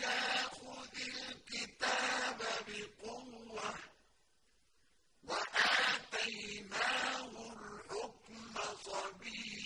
يا خذ الكتاب بقوة وآتيناه الحكم صبيا.